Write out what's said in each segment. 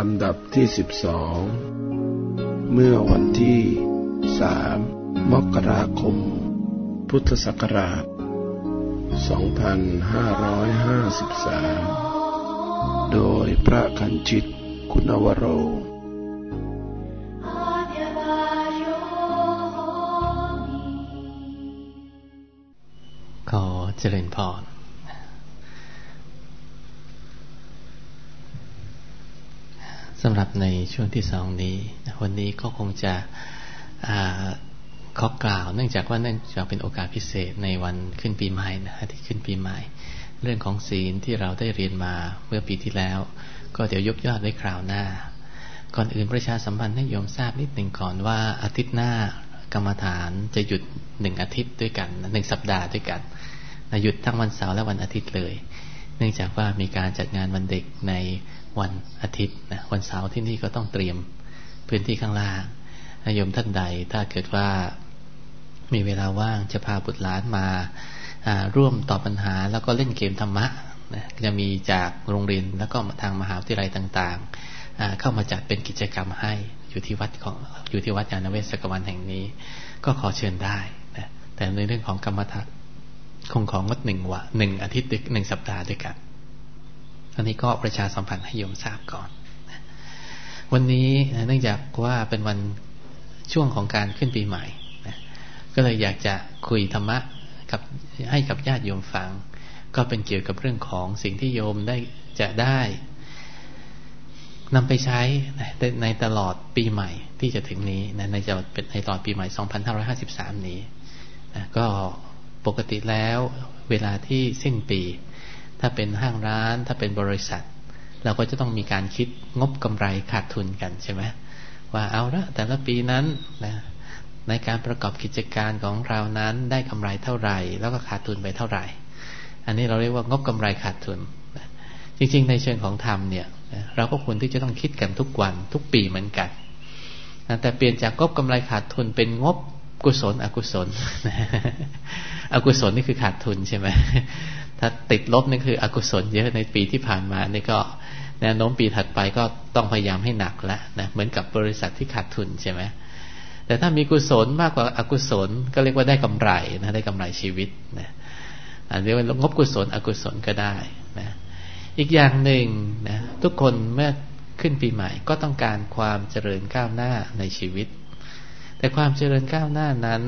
ลำดับที่สิบสองเมื่อวันที่สามมกราคม พุทธศักราช 2553 โดยพระคันจิตคุณวโร ขอเจริญพรสำ หรับในช่วงที่สองนี้ วันนี้ก็คงจะขอกล่าว เนื่องจากว่าเนื่องจากเป็นโอกาสพิเศษในวันขึ้นปีใหม่นะที่ขึ้นปีใหม่ เรื่องของศีลที่เราได้เรียนมาเมื่อปีที่แล้ว ก็เดี๋ยวยกยอดไว้คราวหน้า ก่อนอื่นประชาสัมพันธ์ให้โยมทราบนิดหนึ่งก่อนว่าอาทิตย์หน้ากรรมฐานจะหยุดหนึ่งอาทิตย์ด้วยกันหนึ่งสัปดาห์ด้วยกันหยุดทั้งวันเสาร์และวันอาทิตย์เลย เนื่องจากว่ามีการจัดงานวันเด็กใน วันอาทิตย์นะวันเสาร์ที่นี่ก็ต้องเตรียมพื้นที่ข้างล่างโยมท่านใดถ้าเกิดว่ามีเวลาว่างจะพาบุตรหลานมาร่วมตอบปัญหาแล้วก็เล่นเกมธรรมะนะจะมีจากโรงเรียนแล้วก็ทางมหาวิทยาลัยต่างๆ เข้ามาจัดเป็นกิจกรรมให้อยู่ที่วัดของอยู่ที่วัดยานเวศกวันแห่งนี้ ก็ขอเชิญได้นะแต่ในเรื่องของกรรมฐานคงของงดหนึ่งวะหนึ่งอาทิตย์หนึ่งสัปดาห์ด้วยกัน อันนี้ก็ประชาสัมพันธ์ให้โยมทราบก่อน วันนี้เนื่องจากว่าเป็นวันช่วงของการขึ้นปีใหม่นะก็เลยอยากจะคุยธรรมะกับให้กับญาติโยมฟัง ก็เป็นเกี่ยวกับเรื่องของสิ่งที่โยมได้จะได้นำไปใช้ในตลอดปีใหม่ที่จะถึงนี้นะในจะเป็นในตลอดปีใหม่ 2553 นี้นะก็ปกติแล้วเวลาที่สิ้นปี ถ้าเป็นห้างร้าน ถ้าเป็นบริษัท เราก็จะต้องมีการคิดงบกำไรขาดทุนกันใช่ไหมว่าเอาละแต่ละปีนั้นนะในการประกอบกิจการของเรานั้นได้กำไรเท่าไหร่ แล้วก็ขาดทุนไปเท่าไหร่ อันนี้เราเรียกว่างบกำไรขาดทุน จริง ๆ ในเชิงของธรรมเนี่ย เราก็ควรที่จะต้องคิดกันทุกวันทุกปีเหมือนกันแต่เปลี่ยนจากงบกำไรขาดทุนเป็นงบกุศล อกุศล อกุศลนี่คือขาดทุนใช่ไหม ถ้าติดลบนี่คือ อกุศลเยอะในปีที่ผ่านมานี่ก็แนวโน้มปีถัดไปก็ต้องพยายามให้หนักแล้วนะเหมือนกับบริษัทที่ขาดทุนใช่ไหมแต่ถ้ามีกุศลมากกว่าอกุศล ก็เรียกว่าได้กำไรนะได้กำไรชีวิตนะเรียกว่างบกุศล อกุศลก็ได้นะอีกอย่างหนึ่งนะทุกคนเมื่อขึ้นปีใหม่ ก็ต้องการความเจริญก้าวหน้าในชีวิต แต่ความเจริญก้าวหน้านั้น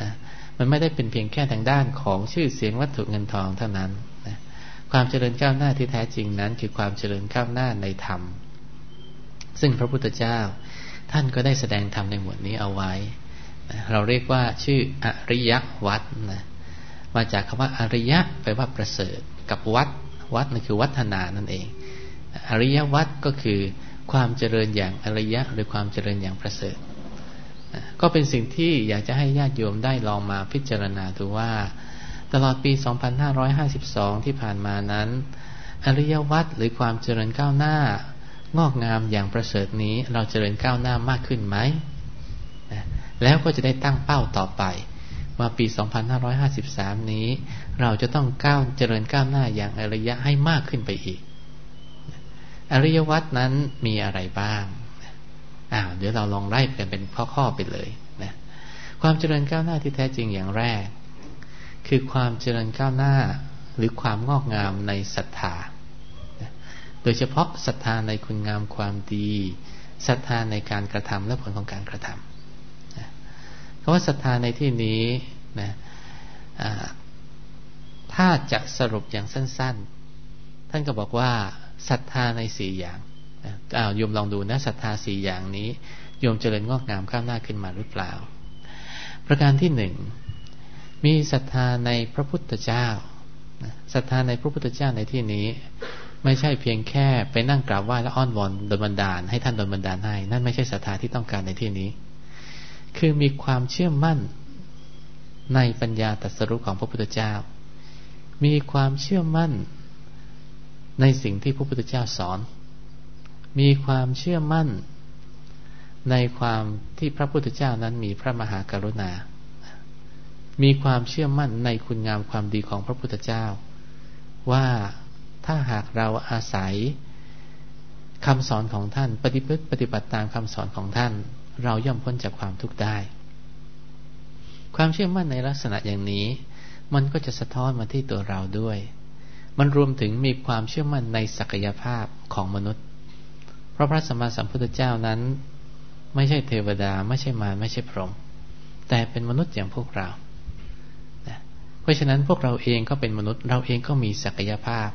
นะ มันไม่ได้เป็นเพียงแค่ทางด้านของชื่อเสียงวัตถุเงินทองเท่านั้นนะความเจริญก้าวหน้าที่แท้จริงนั้น คือความเจริญก้าวหน้าในธรรม ซึ่งพระพุทธเจ้า ท่านก็ได้แสดงธรรมในหมวดนี้เอาไว้ เราเรียกว่าชื่ออริยวัดนะมาจากคำว่าอริยะแปลว่าประเสริฐ กับวัดวัดนั่นคือวัฒนานั่นเอง อริยวัดก็คือความเจริญอย่างอริยะ หรือความเจริญอย่างประเสริฐ ก็เป็นสิ่งที่อยากจะให้ญาติโยมได้ลองมาพิจารณาดูว่า ตลอดปี 2552 ที่ผ่านมานั้น อริยวัตรหรือความเจริญก้าวหน้า งอกงามอย่างประเสริฐนี้เราเจริญก้าวหน้ามากขึ้นไหมแล้วก็จะได้ตั้งเป้าต่อไป ว่าปี 2553 นี้ เราจะต้องก้าวเจริญก้าวหน้าอย่างอริยะให้มากขึ้นไปอีก อริยวัตรนั้นมีอะไรบ้าง อ้าวเดี๋ยวเราลองไล่กันเป็นข้อๆไปเลยนะความเจริญก้าวหน้าที่แท้จริงอย่างแรก คือความเจริญก้าวหน้าหรือความงอกงามในศรัทธาโดยเฉพาะศรัทธาในคุณงามความดีศรัทธาในการกระทำและผลของการกระทำเพราะว่าศรัทธาในที่นี้นะถ้าจะสรุปอย่างสั้น ๆ ท่านก็บอกว่าศรัทธาในสี่อย่าง อ้าวโยมลองดูนะศรัทธาสี่อย่างนี้โยมเจริญงอกงามข้ามหน้าขึ้นมาหรือเปล่า ประการที่หนึ่งมีศรัทธาในพระพุทธเจ้าศรัทธาในพระพุทธเจ้าในที่นี้ ไม่ใช่เพียงแค่ไปนั่งกราบไหว้และอ้อนวอนดนบันดาล ให้ท่านดนบันดาลให้ นั่นไม่ใช่ศรัทธาที่ต้องการในที่นี้ คือมีความเชื่อมั่นในปัญญาตรัสรู้ของพระพุทธเจ้า มีความเชื่อมั่นในสิ่งที่พระพุทธเจ้าสอน มีความเชื่อมั่น ในความที่พระพุทธเจ้านั้นมีพระมหากรุณา มีความเชื่อมั่นในคุณงามความดีของพระพุทธเจ้า ว่าถ้าหากเราอาศัยคำสอนของท่าน ปฏิบัติปฏิบัติตามคำสอนของท่าน เราย่อมพ้นจากความทุกข์ได้ ความเชื่อมั่นในลักษณะอย่างนี้ มันก็จะสะท้อนมาที่ตัวเราด้วย มันรวมถึงมีความเชื่อมั่นในศักยภาพของมนุษย์ เพราะพระสัมมาสัมพุทธเจ้านั้น ไม่ใช่เทวดา ไม่ใช่มารไม่ใช่พรหมแต่เป็นมนุษย์อย่างพวกเราเพราะฉะนั้นพวกเราเองก็เป็นมนุษย์ เราเองก็มีศักยภาพ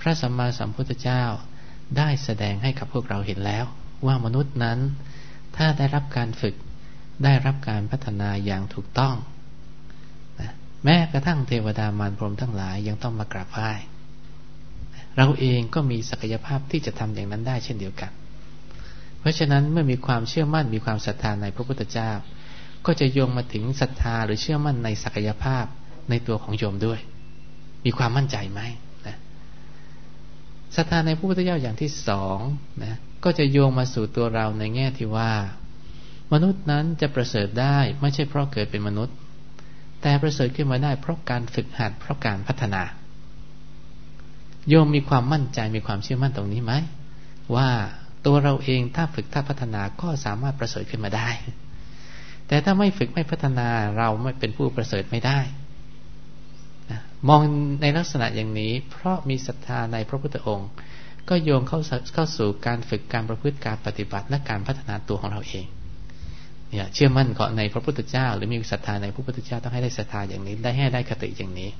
พระสัมมาสัมพุทธเจ้าได้แสดงให้กับพวกเราเห็นแล้ว ว่ามนุษย์นั้น ถ้าได้รับการฝึกได้รับการพัฒนาอย่างถูกต้องนะแม้กระทั่งเทวดามารพรหมทั้งหลายยังต้องมากราบไหว้ เราเองก็มีศักยภาพที่จะทำอย่างนั้นได้เช่นเดียวกัน เพราะฉะนั้นเมื่อมีความเชื่อมั่นมีความศรัทธาในพระพุทธเจ้า ก็จะโยงมาถึงศรัทธาหรือเชื่อมั่นในศักยภาพในตัวของโยมด้วย มีความมั่นใจไหมนะศรัทธาในพระพุทธเจ้าอย่างที่สองนะก็จะโยงมาสู่ตัวเราในแง่ที่ว่า มนุษย์นั้นจะประเสริฐได้ไม่ใช่เพราะเกิดเป็นมนุษย์ แต่ประเสริฐขึ้นมาได้เพราะการฝึกหัดเพราะการพัฒนา โยมมีความมั่นใจมีความเชื่อมั่นตรงนี้ไหมว่าตัวเราเองถ้าฝึกถ้าพัฒนาก็สามารถประเสริฐขึ้นมาได้ แต่ถ้าไม่ฝึกไม่พัฒนาเราไม่เป็นผู้ประเสริฐไม่ได้มองในลักษณะอย่างนี้ เพราะมีศรัทธาในพระพุทธองค์ ก็โยงเข้าเข้าสู่การฝึกการประพฤติการปฏิบัติและการพัฒนาตัวของเราเองเนี่ยเชื่อมั่นเกาะในพระพุทธเจ้า หรือมีศรัทธาในพระพุทธเจ้าต้องให้ได้ศรัทธาอย่างนี้ ได้ให้ได้คติอย่างนี้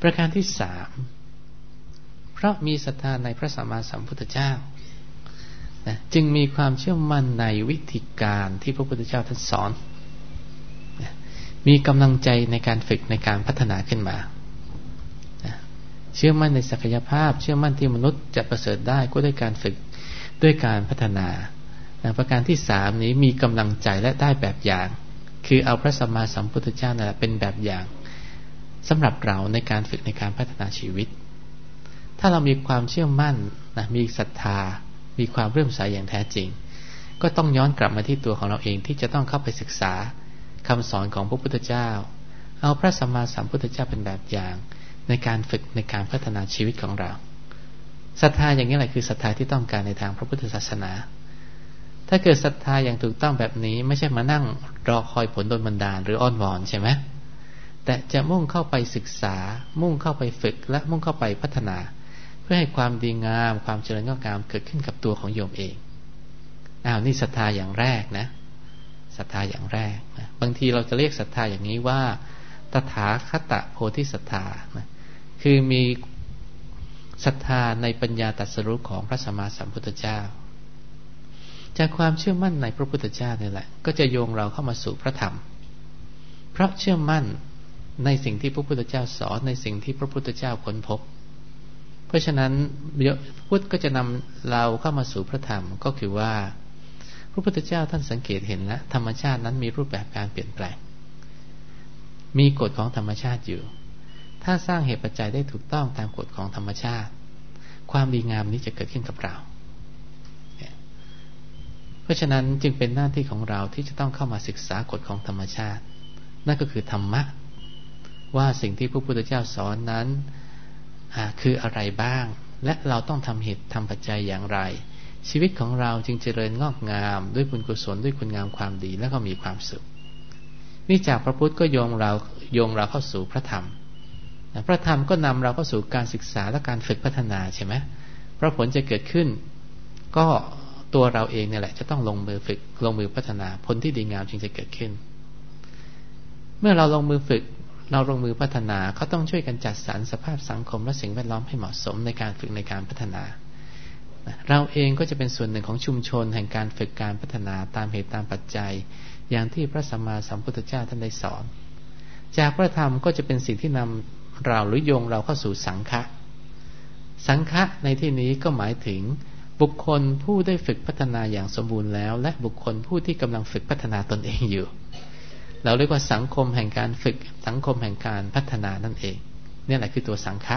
ประการที่สาม ราะมีศรัทธาในพระสัมมาสัมพุทธเจ้านะจึงมีความเชื่อมั่นในวิธีการที่พระพุทธเจ้าท่านสอนมีกำลังใจในการฝึกในการพัฒนาขึ้นมาเชื่อมั่นในศักยภาพ เชื่อมั่นที่มนุษย์จะประเสริฐได้ก็ด้วยการฝึกด้วยการพัฒนาประการที่สามนี้มีกำลังใจและได้แบบอย่าง คือเอาพระสัมมาสัมพุทธเจ้านะเป็นแบบอย่างสำหรับเราในการฝึกในการพัฒนาชีวิต ถ้าเรามีความเชื่อมั่นนะมีศรัทธา มีความเรื่มใสอย่างแท้จริง ก็ต้องย้อนกลับมาที่ตัวของเราเองที่จะต้องเข้าไปศึกษาคำสอนของพระพุทธเจ้า เอาพระสัมมาสัมพุทธเจ้าเป็นแบบอย่าง ในการฝึกในการพัฒนาชีวิตของเราศรัทธาอย่างนี้แหละคือศรัทธาที่ต้องการในทางพระพุทธศาสนา ถ้าเกิดศรัทธาอย่างถูกต้องแบบนี้ไม่ใช่มานั่งรอคอยผลโดนบันดาลหรืออ้อนวอนใช่ไหมแต่จะมุ่งเข้าไปศึกษา มุ่งเข้าไปฝึกและมุ่งเข้าไปพัฒนา เพื่อให้ความดีงาม ความเจริญงอกงามเกิดขึ้นกับตัวของโยมเองอ้าวนี่ศรัทธาอย่างแรกนะศรัทธาอย่างแรกนะบางทีเราจะเรียกศรัทธาอย่างนี้ว่า ตถาคตโพธิศรัทธานะคือมีศรัทธาในปัญญาตรัสรู้ของพระสัมมาสัมพุทธเจ้า จากความเชื่อมั่นในพระพุทธเจ้านี่แหละ ก็จะโยงเราเข้ามาสู่พระธรรม เพราะเชื่อมั่นในสิ่งที่พระพุทธเจ้าสอนในสิ่งที่พระพุทธเจ้าค้นพบ ราะฉะนั้นพุทธก็จะนำเราเข้ามาสู่พระธรรมก็คือว่า พระพุทธเจ้าท่านสังเกตเห็นแล้วธรรมชาตินั้นมีรูปแบบการเปลี่ยนแปลง มีกฎของธรรมชาติอยู่ ถ้าสร้างเหตุปัจจัยได้ถูกต้องตามกฎของธรรมชาติ ความดีงามนี้จะเกิดขึ้นกับเราเพราะฉะนั้นจึงเป็นหน้าที่ของเราที่จะต้องเข้ามาศึกษากฎของธรรมชาติ นั่นก็คือธรรมะ ว่าสิ่งที่พระพุทธเจ้าสอนนั้น คืออะไรบ้าง และเราต้องทำเหตุทำปัจจัยอย่างไร ชีวิตของเราจึงเจริญงอกงาม ด้วยบุญกุศลด้วยคุณงามความดีแล้วก็มีความสุข นี่จากพระพุทธก็โยงเราโยงเราเข้าสู่พระธรรม พระธรรมก็นำเราเข้าสู่การศึกษาและการฝึกพัฒนาใช่ไหมเพราะผลจะเกิดขึ้น ก็ตัวเราเองเนี่ยแหละ จะต้องลงมือฝึกลงมือพัฒนาผลที่ดีงามจึงจะเกิดขึ้น เมื่อเราลงมือฝึก เราลงมือพัฒนาเขาต้องช่วยกันจัดสรรสภาพสังคมและสิ่งแวดล้อมให้เหมาะสมในการฝึกในการพัฒนา เราเองก็จะเป็นส่วนหนึ่งของชุมชนแห่งการฝึกการพัฒนาตามเหตุตามปัจจัย อย่างที่พระสัมมาสัมพุทธเจ้าท่านได้สอน จากพระธรรมก็จะเป็นสิ่งที่นำเราหรือโยงเราเข้าสู่สังฆะสังฆะในที่นี้ก็หมายถึงบุคคลผู้ได้ฝึกพัฒนาอย่างสมบูรณ์แล้ว และบุคคลผู้ที่กำลังฝึกพัฒนาตนเองอยู่ เราเรียกว่าสังคมแห่งการฝึก สังคมแห่งการพัฒนานั่นเองนี่แหละคือตัวสังฆะ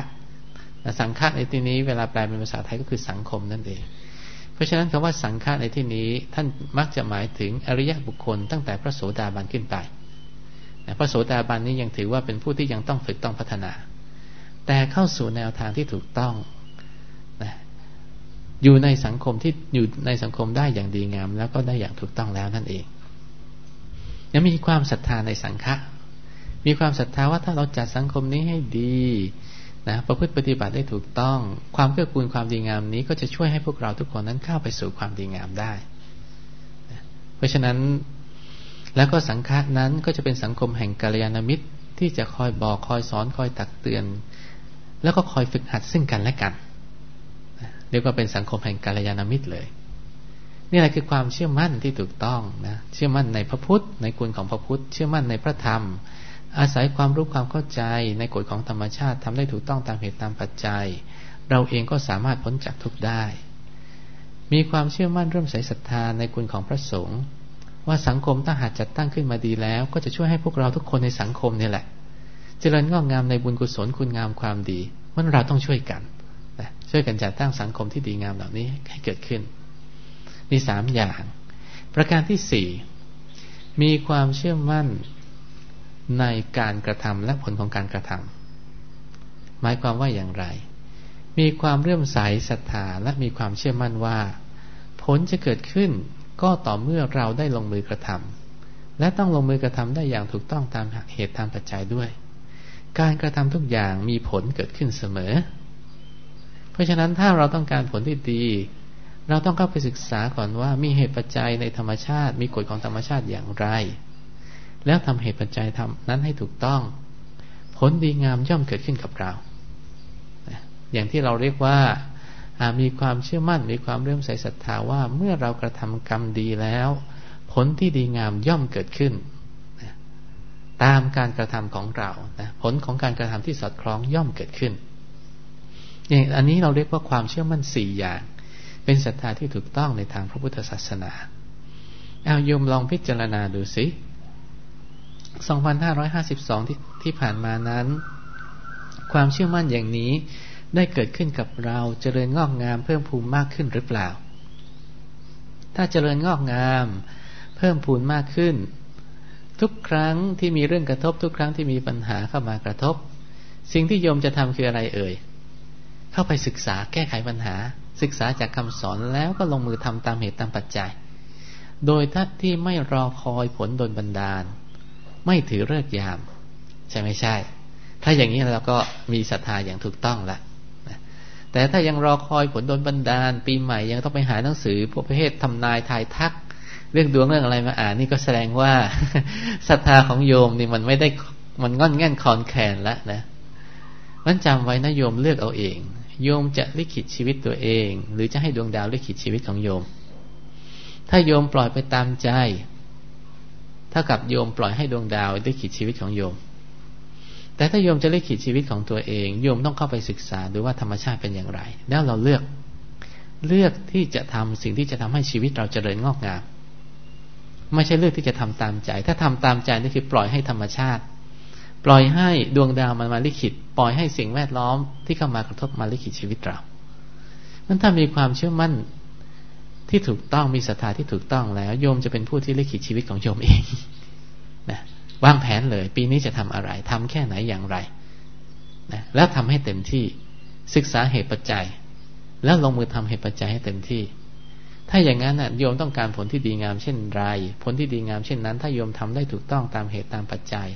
สังฆะในที่นี้เวลาแปลเป็นภาษาไทยก็คือสังคมนั่นเอง เพราะฉะนั้นคำว่าสังฆะในที่นี้ท่านมักจะหมายถึงอริยบุคคลตั้งแต่พระโสดาบันขึ้นไปพระโสดาบันนี้ยังถือว่าเป็นผู้ที่ยังต้องฝึกต้องพัฒนา แต่เข้าสู่แนวทางที่ถูกต้องนะอยู่ในสังคมที่อยู่ในสังคมได้อย่างดีงาม แล้วก็ได้อย่างถูกต้องแล้วนั่นเอง ยังมีความศรัทธาในสังฆะมีความศรัทธาว่าถ้าเราจัดสังคมนี้ให้ดีนะประพฤติปฏิบัติได้ถูกต้อง ความเกื้อกูลความดีงามนี้ก็จะช่วยให้พวกเราทุกคนนั้นเข้าไปสู่ความดีงามได้ เพราะฉะนั้นแล้วก็สังฆะนั้นก็จะเป็นสังคมแห่งกัลยาณมิตรที่จะคอยบอกคอยสอนคอยตักเตือน แล้วก็คอยฝึกหัดซึ่งกันและกันเรียกว่าเป็นสังคมแห่งกัลยาณมิตรเลย นี่แหละคือความเชื่อมั่นที่ถูกต้องนะเชื่อมั่นในพระพุทธ ในคุณของพระพุทธ เชื่อมั่นในพระธรรม อาศัยความรู้ความเข้าใจในกฎของธรรมชาติทำได้ถูกต้องตามเหตุตามปัจจัย เราเองก็สามารถพ้นจากทุกข์ได้ มีความเชื่อมั่นเริ่มใส่ศรัทธาในคุณของพระสงฆ์ว่าสังคมถ้าหากจัดตั้งขึ้นมาดีแล้ว ก็จะช่วยให้พวกเราทุกคนในสังคมนี่แหละ เจริญงอกงามในบุญกุศลคุณงามความดีมันเราต้องช่วยกันนะช่วยกันจัดตั้งสังคมที่ดีงามเหล่านี้ให้เกิดขึ้น มีสามอย่าง ประการที่สี่มีความเชื่อมั่นในการกระทำและผลของการกระทำหมายความว่าอย่างไร มีความเรื่มใสศรัทธาและมีความเชื่อมั่นว่า ผลจะเกิดขึ้นก็ต่อเมื่อเราได้ลงมือกระทำและต้องลงมือกระทำได้อย่างถูกต้องตามเหตุตามปัจจัยด้วย การกระทำทุกอย่างมีผลเกิดขึ้นเสมอ เพราะฉะนั้นถ้าเราต้องการผลที่ดี เราต้องเข้าไปศึกษาก่อนว่ามีเหตุปัจจัยในธรรมชาติ มีกฎของธรรมชาติอย่างไร แล้วทำเหตุปัจจัยทำนั้นให้ถูกต้อง ผลดีงามย่อมเกิดขึ้นกับเราอย่างที่เราเรียกว่ามีความเชื่อมั่น มีความเรื่มใส่ศรัทธาว่าเมื่อเรากระทำกรรมดีแล้ว ผลที่ดีงามย่อมเกิดขึ้นตามการกระทำของเรานะผลของการกระทำที่สอดคล้องย่อมเกิดขึ้นอย่างอันนี้เราเรียกว่าความเชื่อมั่นสี่อย่าง เป็นศรัทธาที่ถูกต้องในทางพระพุทธศาสนาเอาโยมลองพิจารณาดูสิ 2552 ที่ที่ผ่านมานั้น ความเชื่อมั่นอย่างนี้ได้เกิดขึ้นกับเราเจริญงอกงามเพิ่มพูนมากขึ้นหรือเปล่า ถ้าเจริญงอกงาม เพิ่มพูนมากขึ้น ทุกครั้งที่มีเรื่องกระทบ ทุกครั้งที่มีปัญหาเข้ามากระทบ สิ่งที่โยมจะทำคืออะไรเอ่ย เข้าไปศึกษาแก้ไขปัญหา ศึกษาจากคำสอนแล้วก็ลงมือทำตามเหตุตามปัจจัย โดยทัดที่ไม่รอคอยผลโดนบันดาล ไม่ถือเลิกยาม ใช่ไม่ใช่ ถ้าอย่างนี้เราก็มีศรัทธาอย่างถูกต้องล้วแต่ถ้ายังรอคอยผลโดนบันดาล ปีใหม่ยังต้องไปหาหนังสือพวกประเภททำนายทายทัก เรื่องดวงเรื่องอะไรมาอ่านนี่ก็แสดงว่าศรัทธาของโยมนี่มันไม่ได้มันงอนแง่นคอนแคนแล้วนะมันจำไว้นะโยมเลือกเอาเอง โยมจะลิขิตชีวิตตัวเอง หรือจะให้ดวงดาวลิขิตชีวิตของโยม ถ้าโยมปล่อยไปตามใจ เท่ากับโยมปล่อยให้ดวงดาวลิขิตชีวิตของโยม แต่ถ้าโยมจะลือกขีดชีวิตของตัวเอง โยมต้องเข้าไปศึกษาดูว่าธรรมชาติเป็นอย่างไร แล้วเราเลือก เลือกที่จะทำสิ่งที่จะทำให้ชีวิตเราเจริญงอกงาม ไม่ใช่เลือกที่จะทำตามใจ ถ้าทำตามใจนี่คือปล่อยให้ธรรมชาติ ปล่อยให้ดวงดาวมันมาลิขิต ปล่อยให้สิ่งแวดล้อมที่เข้ามากระทบมาลิขิตชีวิตเรานั้นถ้ามีความเชื่อมั่นที่ถูกต้องมีศรัทธาที่ถูกต้องแล้ว โยมจะเป็นผู้ที่ลิขิตชีวิตของโยมเองนะวางแผนเลย ปีนี้จะทำอะไรทำแค่ไหนอย่างไรนะแล้วทำให้เต็มที่ศึกษาเหตุปัจจัย แล้วลงมือทำเหตุปัจจัยให้เต็มที่ ถ้าอย่างนั้นนะโยมต้องการผลที่ดีงามเช่นไร ผลที่ดีงามเช่นนั้น ถ้าโยมทำได้ถูกต้องตามเหตุตามปัจจัย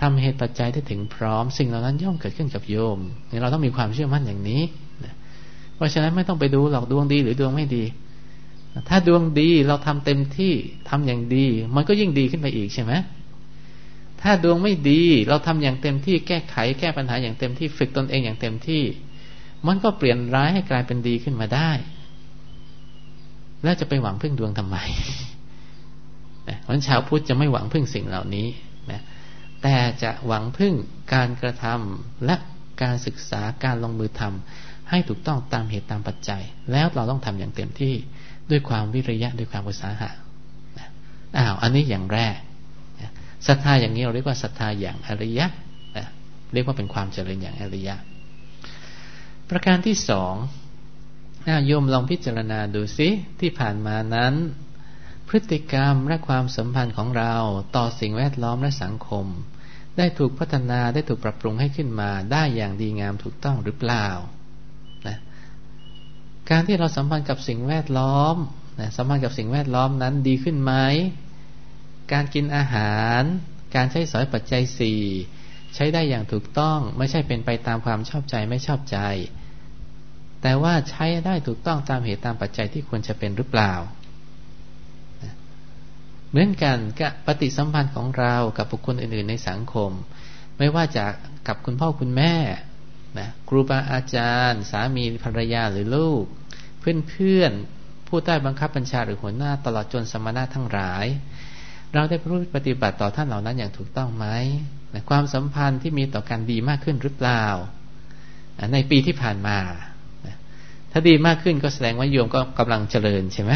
ทำเหตุปัจจัยได้ถึงพร้อม สิ่งเหล่านั้นย่อมเกิดขึ้นกับโยมเราต้องมีความเชื่อมั่นอย่างนี้เพราะฉะนั้นไม่ต้องไปดูหรอกดวงดีหรือดวงไม่ดี ถ้าดวงดีเราทำเต็มที่ทำอย่างดี มันก็ยิ่งดีขึ้นไปอีกใช่ไหมถ้าดวงไม่ดีเราทำอย่างเต็มที่แก้ไขแก้ปัญหาอย่างเต็มที่ฝึกตนเองอย่างเต็มที่ มันก็เปลี่ยนร้ายให้กลายเป็นดีขึ้นมาได้ แล้วจะไปหวังพึ่งดวงทำไมนะวันชาวพุทธจะไม่หวังพึ่งสิ่งเหล่านี้ แต่จะหวังพึ่งการกระทำและการศึกษาการลงมือทำให้ถูกต้องตามเหตุตามปัจจัย แล้วเราต้องทำอย่างเต็มที่ด้วยความวิริยะด้วยความอุตสาหะอ้าวอันนี้อย่างแรกศรัทธาอย่างนี้เราเรียกว่าศรัทธาอย่างอริยะเรียกว่าเป็นความเจริญอย่างอริยะ ประการที่สองโยมลองพิจารณาดูซิที่ผ่านมานั้น พฤติกรรมและความสัมพันธ์ของเราต่อสิ่งแวดล้อมและสังคม ได้ถูกพัฒนาได้ถูกปรับปรุงให้ขึ้นมา ได้อย่างดีงามถูกต้องหรือเปล่านะการที่เราสัมพันธ์กับสิ่งแวดล้อมนะสัมพันธ์กับสิ่งแวดล้อมนั้นดีขึ้นไหมการกินอาหาร การใช้สอยปัจจัยสี่ใช้ได้อย่างถูกต้องไม่ใช่เป็นไปตามความชอบใจไม่ชอบใจ แต่ว่าใช้ได้ถูกต้องตามเหตุตามปัจจัยที่ควรจะเป็นหรือเปล่า เหมือนกันกับปฏิสัมพันธ์ของเรากับบุคคลอื่น ๆ ในสังคม ไม่ว่าจะกับคุณพ่อคุณแม่นะครูบาอาจารย์ สามีภรรยาหรือลูก เพื่อนๆผู้ใต้บังคับบัญชาหรือหัวหน้าตลอดจนสมณะทั้งหลาย เราได้รู้ปฏิบัติต่อท่านเหล่านั้นอย่างถูกต้องไหมนะความสัมพันธ์ที่มีต่อกันดีมากขึ้นหรือเปล่า ในปีที่ผ่านมา ถ้าดีมากขึ้นก็แสดงว่าโยมก็กำลังเจริญใช่ไหม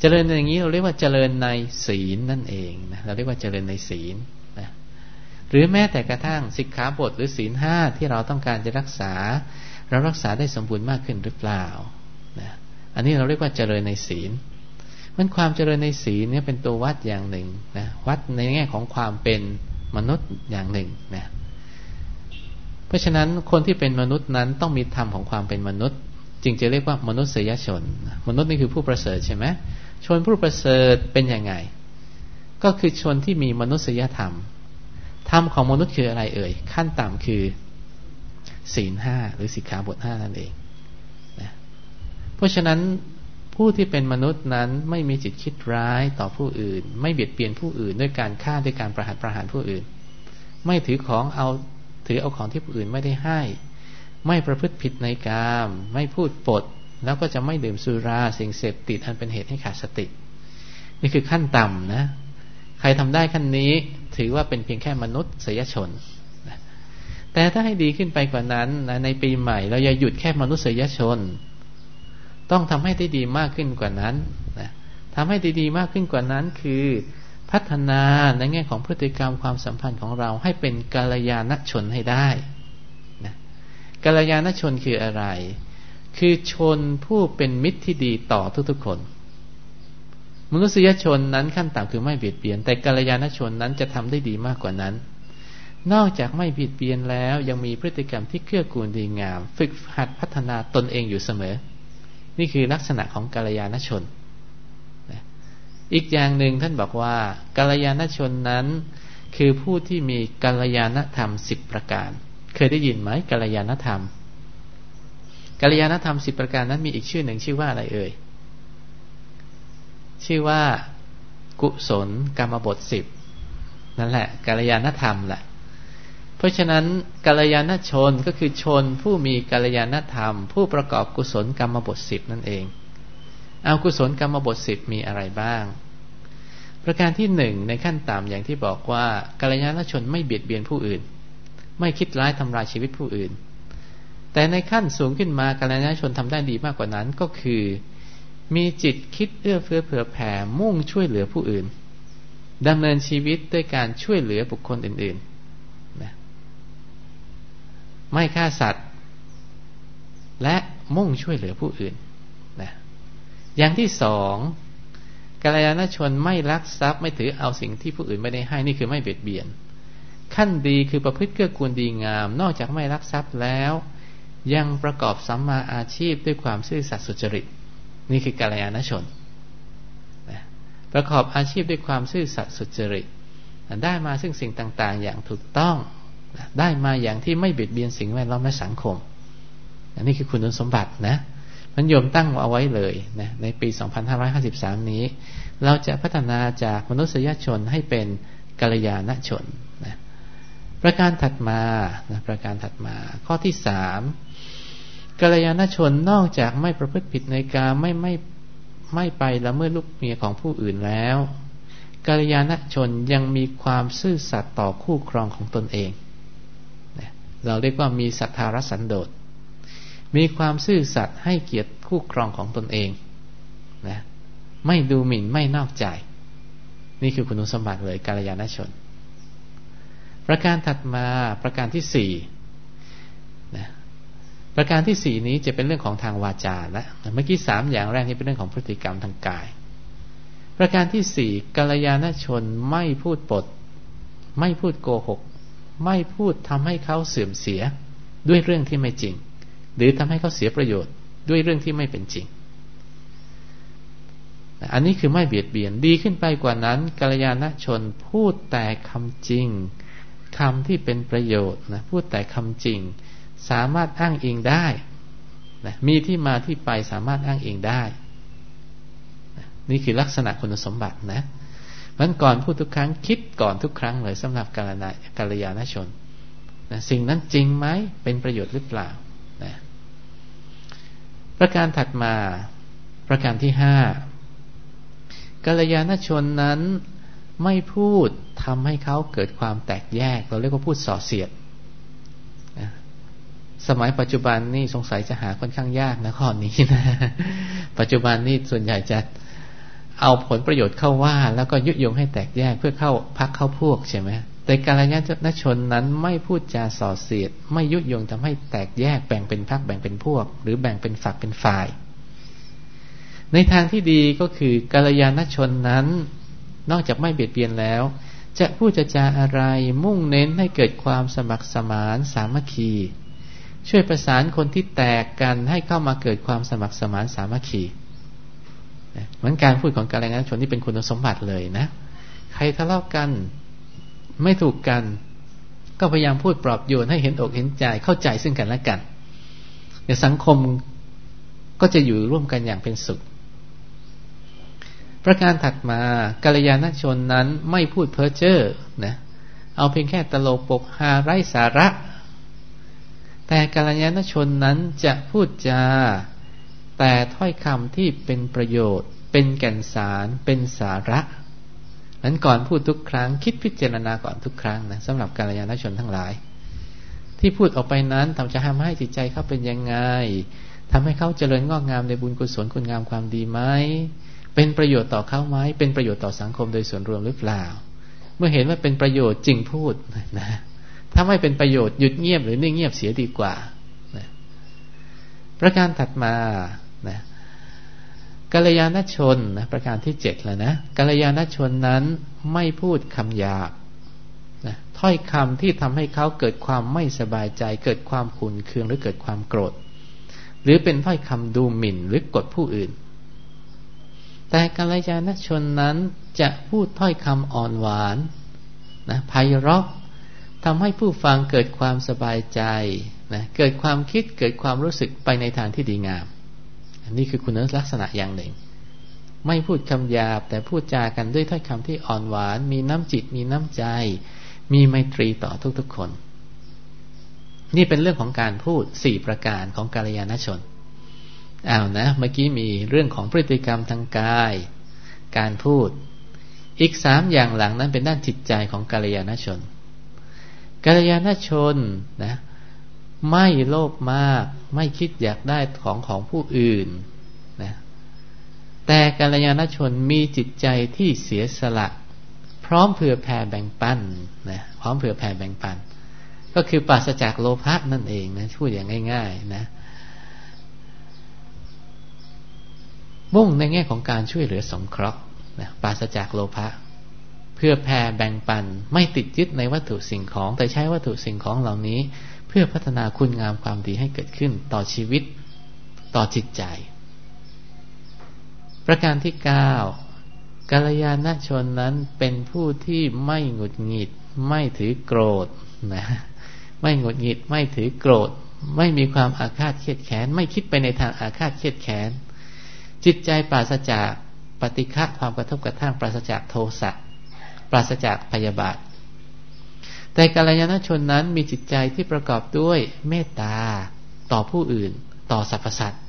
เจริญอย่างนี้เราเรียกว่าเจริญในศีลนั่นเองนะเราเรียกว่าเจริญในศีลนะหรือแม้แต่กระทั่งสิกขาบทหรือศีลห้าที่เราต้องการจะรักษา เรารักษาได้สมบูรณ์มากขึ้นหรือเปล่านะอันนี้เราเรียกว่าเจริญในศีลมันความเจริญในศีลเนี่ยเป็นตัววัดอย่างหนึ่งนะวัดในแง่ของความเป็นมนุษย์อย่างหนึ่งนะเพราะฉะนั้นคนที่เป็นมนุษย์นั้นต้องมีธรรมของความเป็นมนุษย์ จึงจะเรียกว่ามนุษยชน มนุษย์นี่คือผู้ประเสริฐใช่ไหม ชนผู้ประเสริฐเป็นยังไง ก็คือชนที่มีมนุษยธรรม ธรรมของมนุษย์คืออะไรเอ่ย ขั้นต่ำคือศีลห้าหรือสิกขาบทห้านั่นเองนะเพราะฉะนั้นผู้ที่เป็นมนุษย์นั้นไม่มีจิตคิดร้ายต่อผู้อื่น ไม่เบียดเบียนผู้อื่น ด้วยการฆ่าด้วยการประหารประหารผู้อื่น ไม่ถือของเอาถือเอาของที่ผู้อื่นไม่ได้ให้ ไม่ประพฤติผิดในกาม ไม่พูดปด แล้วก็จะไม่ดื่มสุราสิ่งเสพติดอันเป็นเหตุให้ขาดสติ นี่คือขั้นต่ำนะ ใครทำได้ขั้นนี้ถือว่าเป็นเพียงแค่มนุษย์สยชนแต่ถ้าให้ดีขึ้นไปกว่านั้นนะในปีใหม่ เราอย่าหยุดแค่มนุษยชน ต้องทำให้ได้ดีมากขึ้นกว่านั้นนะทำให้ดีๆมากขึ้นกว่านั้นคือพัฒนาในแง่ของพฤติกรรมความสัมพันธ์ของเราให้เป็นกาลยานชนให้ได้นะกาลยานชนคืออะไร คือชนผู้เป็นมิตรที่ดีต่อทุกๆคนมนุษยชนนั้นขั้นต่ำคือไม่เบียดเบียน แต่กาลยานชนนั้นจะทำได้ดีมากกว่านั้น นอกจากไม่เบียดเบียนแล้วยังมีพฤติกรรมที่เกื้อกูลดีงาม ฝึกหัดพัฒนาตนเองอยู่เสมอ นี่คือลักษณะของกาลยานชน อีกอย่างหนึ่งท่านบอกว่ากาลยานชนนั้น คือผู้ที่มีกาลยานธรรมสิบประการ เคยได้ยินไหมกาลยานธรรม กาลยานธรรมสิบประการนั้นมีอีกชื่อหนึ่งชื่อว่าอะไรเอ่ย ชื่อว่ากุศลกรรมบทสิบนั่นแหละกาลยานธรรมแหละ เพราะฉะนั้นกัลยาณชนก็คือชนผู้มีกัลยาณธรรม ผู้ประกอบกุศลกรรมบทสิบนั่นเอง เอากุศลกรรมบทสิบมีอะไรบ้าง ประการที่หนึ่งในขั้นต่ำอย่างที่บอกว่ากัลยาณชนไม่เบียดเบียนผู้อื่น ไม่คิดร้ายทำลายชีวิตผู้อื่น แต่ในขั้นสูงขึ้นมากัลยาณชนทำได้ดีมากกว่านั้นก็คือ มีจิตคิดเอื้อเฟื้อเผื่อแผ่มุ่งช่วยเหลือผู้อื่นดำเนินชีวิตด้วยการช่วยเหลือบุคคลอื่นนะไม่ฆ่าสัตว์ และมุ่งช่วยเหลือผู้อื่นนะอย่างที่สองกัลยาณชนไม่ลักทรัพย์ไม่ถือเอาสิ่งที่ผู้อื่นไม่ได้ให้นี่คือไม่เบียดเบียน ขั้นดีคือประพฤติเกื้อกูลดีงาม นอกจากไม่ลักทรัพย์แล้ว ยังประกอบสัมมาอาชีพด้วยความซื่อสัตย์สุจริต นี่คือกัลยาณชนนะประกอบอาชีพด้วยความซื่อสัตย์สุจริต ได้มาซึ่งสิ่งต่าง ๆ อย่างถูกต้อง ได้มาอย่างที่ไม่เบียดเบียนสิ่งแวดล้อมและสังคมอันนี้คือคุณสมบัตินะมันโยมตั้งเอาไว้เลยนะในปี 2553 นี้ เราจะพัฒนาจากมนุษยชนให้เป็นกัลยาณชนนะประการถัดมานะประการถัดมาข้อที่สาม กัลยาณชนนอกจากไม่ประพฤติผิดในการไม่ไม่ไม่ไปละเมิดลูกเมียของผู้อื่นแล้วกัลยาณชนยังมีความซื่อสัตย์ต่อคู่ครองของตนเอง เราเรียกว่ามีศรัทธารสันโดษ มีความซื่อสัตย์ให้เกียรติคู่ครองของตนเองนะไม่ดูหมิ่นไม่นอกใจ นี่คือคุณสมบัติเลยกาลยานชน ประการถัดมาประการที่สี่ ประการที่สี่นี้จะเป็นเรื่องของทางวาจาและเมื่อกี้สามอย่างแรกนี้เป็นเรื่องของพฤติกรรมทางกาย ประการที่สี่กาลยานชนไม่พูดปด ไม่พูดโกหก ไม่พูดทำให้เขาเสื่อมเสียด้วยเรื่องที่ไม่จริง หรือทำให้เขาเสียประโยชน์ด้วยเรื่องที่ไม่เป็นจริง อันนี้คือไม่เบียดเบียนดีขึ้นไปกว่านั้นกัลยาณชนพูดแต่คำจริงคำที่เป็นประโยชน์นะพูดแต่คำจริง สามารถอ้างอิงได้นะมีที่มาที่ไปสามารถอ้างอิงได้นะนี่คือลักษณะคุณสมบัตินะมันก่อนพูดทุกครั้งคิดก่อนทุกครั้งเลยสำหรับกาลนากัลยาณชนนะสิ่งนั้นจริงไหมเป็นประโยชน์หรือเปล่านะประการถัดมาประการที่ห้ากัลยาณชนนั้นไม่พูดทำให้เขาเกิดความแตกแยก เราเรียกว่าพูดส่อเสียด สมัยปัจจุบันนี่สงสัยจะหาค่อนข้างยากนะข้อนี้นะ ปัจจุบันนี่ส่วนใหญ่จะเอาผลประโยชน์เข้าว่า แล้วก็ยุยงให้แตกแยกเพื่อเข้าพักเข้าพวกใช่ไหมแต่การญานชนนั้นไม่พูดจาส่อเสียด ไม่ยุยงทำให้แตกแยกแบ่งเป็นพักแบ่งเป็นพวก หรือแบ่งเป็นฝักเป็นฝ่าย ในทางที่ดีก็คือกาลยานชนนั้น นอกจากไม่เบียดเบียนแล้ว จะพูดจะจาอะไรมุ่งเน้นให้เกิดความสมัครสมานสามัคคี ช่วยประสานคนที่แตกกันให้เข้ามาเกิดความสมัครสมานสามัคคีเหมือนการพูดของการแรงงานชนที่เป็นคุณสมบัติเลยนะ ใครทะเลาะกันไม่ถูกกัน ก็พยายามพูดปลอบโยนให้เห็นอกเห็นใจเข้าใจซึ่งกันและกันในสังคมก็จะอยู่ร่วมกันอย่างเป็นสุข ประการถัดมากัลยาณชนนั้นไม่พูดเพ้อเจ้อนะเอาเพียงแค่ตลกปกฮาไร้สาระ แต่กัลยาณชนนั้นจะพูดจา แต่ถ้อยคำที่เป็นประโยชน์ เป็นแก่นสาร เป็นสาระ นั้นก่อนพูดทุกครั้ง คิดพิจารณาก่อนทุกครั้งนะสำหรับการยานชนทั้งหลาย ที่พูดออกไปนั้นทำจะทำให้จิตใจเขาเป็นยังไงทำให้เขาเจริญงอกงามในบุญกุศลคุณงามความดีไหมเป็นประโยชน์ต่อเขาไหมเป็นประโยชน์ต่อสังคมโดยส่วนรวมหรือเปล่า เมื่อเห็นว่าเป็นประโยชน์จริงพูดนะ ถ้าไม่เป็นประโยชน์หยุดเงียบหรือนิ่งเงียบเสียดีกว่านะประการถัดมานะกัลยาณชนนะประการที่เจ็ดแล้วนะกัลยาณชนนั้นไม่พูดคำหยาบนะถ้อยคำที่ทำให้เขาเกิดความไม่สบายใจ เกิดความขุนเคืองหรือเกิดความโกรธ หรือเป็นถ้อยคำดูหมิ่นหรือกดผู้อื่น แต่กัลยาณชนนั้นจะพูดถ้อยคำอ่อนหวานนะไพเราะ ทำให้ผู้ฟังเกิดความสบายใจนะเกิดความคิดเกิดความรู้สึกไปในทางที่ดีงามนี่คือคุณลักษณะอย่างหนึ่ง ไม่พูดคำหยาบ แต่พูดจากันด้วยถ้อยคำที่อ่อนหวาน มีน้ำจิตมีน้ำใจ มีไมตรีต่อทุกๆคน นี่เป็นเรื่องของการพูดสี่ประการของกาลยานชนอ้าวนะ เมื่อกี้มีเรื่องของพฤติกรรมทางกาย การพูด อีกสามอย่างหลังนั้นเป็นด้านจิตใจของกาลยานชน กาลยานชนนะไม่โลภมาก ไม่คิดอยากได้ของของผู้อื่นนะแต่กัลยาณชนมีจิตใจที่เสียสละ พร้อมเผื่อแผ่แบ่งปันนะพร้อมเผื่อแผ่แบ่งปัน ก็คือปราศจากโลภะนั่นเองนะพูดอย่างง่าย ๆ นะมุ่งในแง่ของการช่วยเหลือสงเคราะห์นะปราศจากโลภะ เพื่อแผ่แบ่งปันไม่ติดยึดในวัตถุสิ่งของ แต่ใช้วัตถุสิ่งของเหล่านี้ เพื่อพัฒนาคุณงามความดีให้เกิดขึ้นต่อชีวิตต่อจิตใจ ประการที่เก้ากาลยาณชนนั้นเป็นผู้ที่ไม่หงุดหงิด ไม่ถือโกรธนะไม่หงุดหงิดไม่ถือโกรธ ไม่มีความอาฆาตเคียดแค้น ไม่คิดไปในทางอาฆาตเคียดแค้น จิตใจปราศจากปฏิฆะความกระทบกระทั่งปราศจากโทสะ ปราศจากพยาบาท แต่กัลยาณชนนั้นมีจิตใจที่ประกอบด้วยเมตตาต่อผู้อื่น ต่อสรรพสัตว์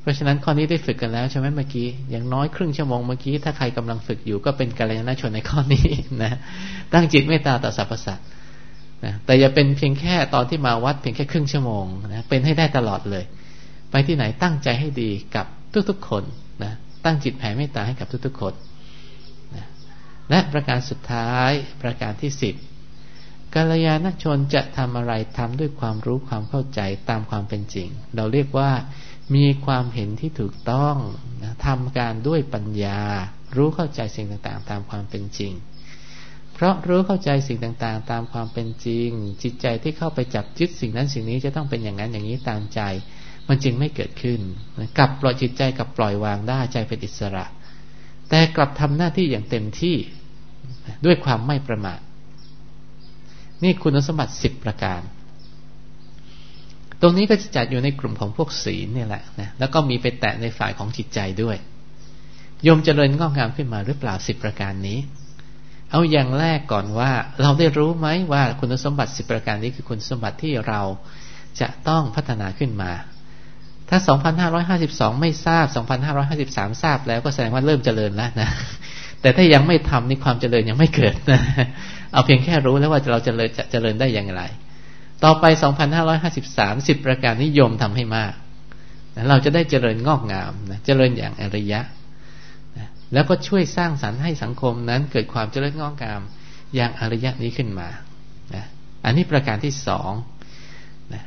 เพราะฉะนั้นข้อนี้ได้ฝึกกันแล้วใช่ไหมเมื่อกี้อย่างน้อยครึ่งชั่วโมงเมื่อกี้ถ้าใครกำลังฝึกอยู่ก็เป็นกัลยาณชนในข้อนี้นะตั้งจิตเมตตาต่อสรรพสัตว์นะแต่อย่าเป็นเพียงแค่ตอนที่มาวัดเพียงแค่ครึ่งชั่วโมงนะเป็นให้ได้ตลอดเลย ไปที่ไหนตั้งใจให้ดีกับทุกๆคนนะตั้งจิตแผ่เมตตาให้กับทุกๆคน และประการสุดท้ายประการที่สิบกัลยาณชนจะทำอะไรทำด้วยความรู้ความเข้าใจตามความเป็นจริง เราเรียกว่ามีความเห็นที่ถูกต้องนะทำการด้วยปัญญา รู้เข้าใจสิ่งต่างๆ ตามความเป็นจริง เพราะรู้เข้าใจสิ่งต่างๆ ตามความเป็นจริง จิตใจที่เข้าไปจับยึดสิ่งนั้นสิ่งนี้จะต้องเป็นอย่างนั้นอย่างนี้ตามใจ มันจึงไม่เกิดขึ้นกลับปล่อยจิตใจกับปล่อยวางได้ใจเป็นอิสระ แต่กลับทำหน้าที่อย่างเต็มที่ด้วยความไม่ประมาทนี่คุณสมบัติสิบประการ ตรงนี้ก็จะจัดอยู่ในกลุ่มของพวกศีลเนี่ยแหละนะแล้วก็มีไปแตะในฝ่ายของจิตใจด้วยโยมเจริญงอกงามขึ้นมาหรือเปล่าสิบประการนี้ เอาอย่างแรกก่อนว่า เราได้รู้ไหมว่าคุณสมบัติสิบประการนี้คือคุณสมบัติที่เราจะต้องพัฒนาขึ้นมา ถ้า 2,552 ไม่ทราบ 2,553 ทราบแล้วก็แสดงว่าเริ่มเจริญแล้วนะ แต่ถ้ายังไม่ทำนี่ความเจริญยังไม่เกิดนะ เอาเพียงแค่รู้แล้วว่าเราจะเจริญจะเจริญได้อย่างไร ต่อไป 2,553 10 ประการนิยมทำให้มาก เราจะได้เจริญงอกงามนะเจริญอย่างอริยะ แล้วก็ช่วยสร้างสรรค์ให้สังคมนั้นเกิดความเจริญงอกงามอย่างอริยะนี้ขึ้นมานะอันนี้ประการที่สองนะ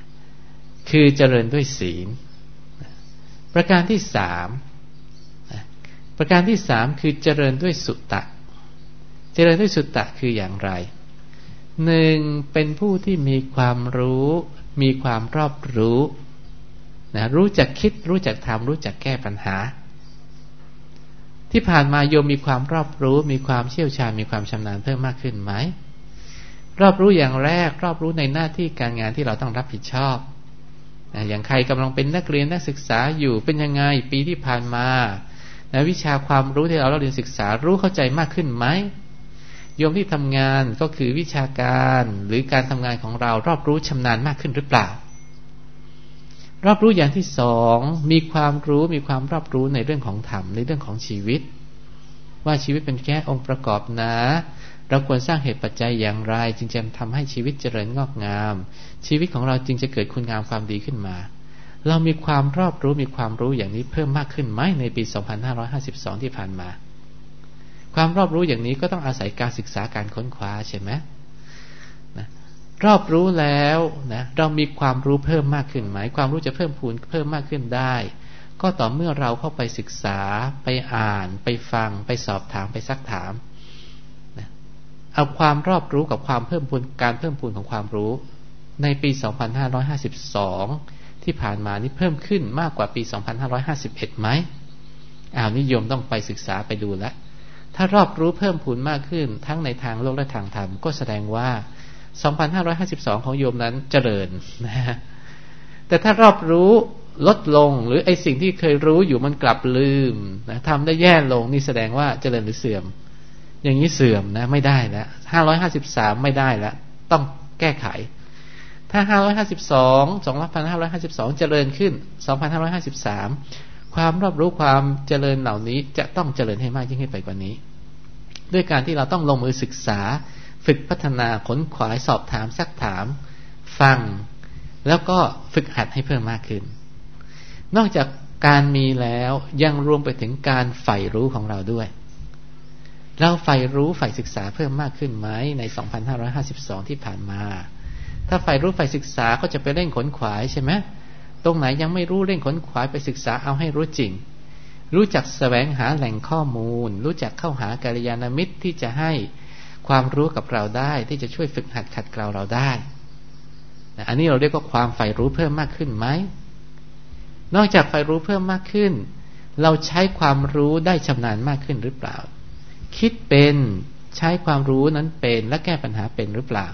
คือเจริญด้วยศีล ประการที่สามประการที่สามคือเจริญด้วยสุตตะ เจริญด้วยสุตตะคืออย่างไรหนึ่งเป็นผู้ที่มีความรู้ มีความรอบรู้นะรู้จักคิด รู้จักทำรู้จักแก้ปัญหา ที่ผ่านมาโยมมีความรอบรู้ มีความเชี่ยวชาญมีความชำนาญเพิ่มมากขึ้นไหมรอบรู้อย่างแรก รอบรู้ในหน้าที่การงานที่เราต้องรับผิดชอบ อย่างใครกำลังเป็นนักเรียนนักศึกษาอยู่เป็นยังไงปีที่ผ่านมาวิชาความรู้ที่เราเรียนศึกษารู้เข้าใจมากขึ้นไหมโยมที่ทำงานก็คือวิชาการหรือการทำงานของเรารอบรู้ชำนาญมากขึ้นหรือเปล่า รอบรู้อย่างที่สองมีความรู้มีความรอบรู้ในเรื่องของธรรมในเรื่องของชีวิต ว่าชีวิตเป็นแค่องค์ประกอบนะ เราควรสร้างเหตุปัจจัยอย่างไร จึงจะทำให้ชีวิตเจริญงอกงาม ชีวิตของเราจึงจะเกิดคุณงามความดีขึ้นมา เรามีความรอบรู้มีความรู้อย่างนี้เพิ่มมากขึ้นไหมในปี 2552 ที่ผ่านมา ความรอบรู้อย่างนี้ก็ต้องอาศัยการศึกษาการค้นคว้าใช่ไหมนะรอบรู้แล้วนะเรามีความรู้เพิ่มมากขึ้นไหม ความรู้จะเพิ่มพูนเพิ่มมากขึ้นได้ ก็ต่อเมื่อเราเข้าไปศึกษาไปอ่าน ไปฟัง ไปสอบถามไปซักถาม เอาความรอบรู้กับความเพิ่มพูนการเพิ่มพูนของความรู้ ในปี 2552 ที่ผ่านมานี่เพิ่มขึ้นมากกว่าปี 2551 ไหมอ้าวนิยมต้องไปศึกษาไปดูแลถ้ารอบรู้เพิ่มพูนมากขึ้น ทั้งในทางโลกและทางธรรมก็แสดงว่า 2,552 ของโยมนั้นเจริญนะฮะแต่ถ้ารอบรู้ลดลงหรือไอสิ่งที่เคยรู้อยู่มันกลับลืมนะทำได้แย่ลงนี่แสดงว่าเจริญหรือเสื่อม อย่างนี้เสื่อมนะไม่ได้แล้ว553ไม่ได้แล้วต้องแก้ไข ถ้า552 2,552เจริญขึ้น2,553ความรอบรู้ความเจริญเหล่านี้จะต้องเจริญให้มากยิ่งขึ้นไปกว่านี้ ด้วยการที่เราต้องลงมือศึกษา ฝึกพัฒนาขนขวายสอบถามซักถาม ฟัง แล้วก็ฝึกหัดให้เพิ่มมากขึ้น นอกจากการมีแล้วยังรวมไปถึงการใฝ่รู้ของเราด้วย เราใฝ่รู้ใฝ่ศึกษาเพิ่มมากขึ้นไหมใน 2552 ที่ผ่านมา ถ้าใฝ่รู้ใฝ่ศึกษาก็จะไปเร่งขนขวายใช่ไหมตรงไหนยังไม่รู้เร่งขนขวายไปศึกษาเอาให้รู้จริง รู้จักแสวงหาแหล่งข้อมูล รู้จักเข้าหากัลยาณมิตรที่จะให้ความรู้กับเราได้ที่จะช่วยฝึกหัดขัดเกลาเราได้ อันนี้เราเรียกว่าความใฝ่รู้เพิ่มมากขึ้นไหม นอกจากใฝ่รู้เพิ่มมากขึ้น เราใช้ความรู้ได้ชำนาญมากขึ้นหรือเปล่า คิดเป็นใช้ความรู้นั้นเป็นและแก้ปัญหาเป็นหรือเปล่า